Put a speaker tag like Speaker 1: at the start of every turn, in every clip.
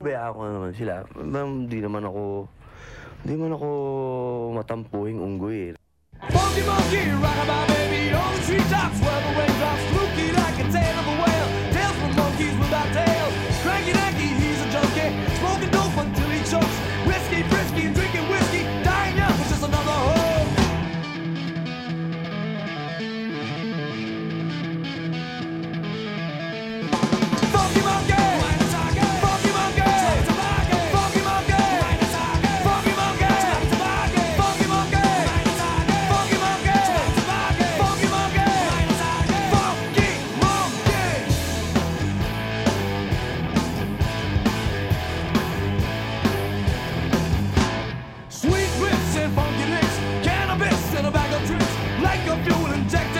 Speaker 1: Baya ako naman sila. Hindi naman ako... Hindi naman ako matampuhing unggoy eh.
Speaker 2: Funky, monkey, rock about baby on the treetops.
Speaker 3: Well, protected.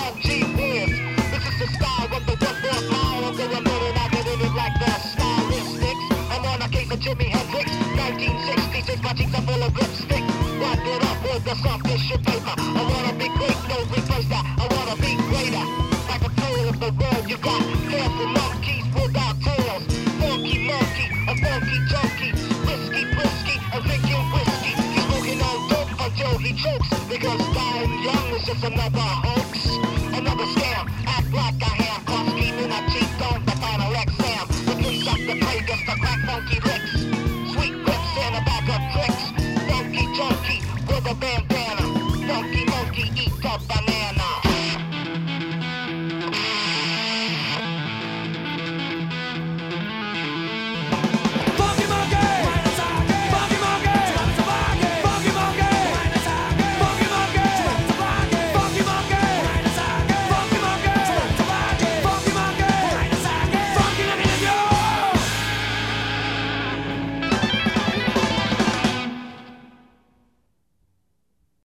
Speaker 3: I wanna be great. I wanna be greater. Like a of the world, you got careful monkeys without tails. Funky monkey, a funky junkie. Risky, brisky, a drinking whiskey. He's smoking dope until he chokes. Because dying young is just another hole.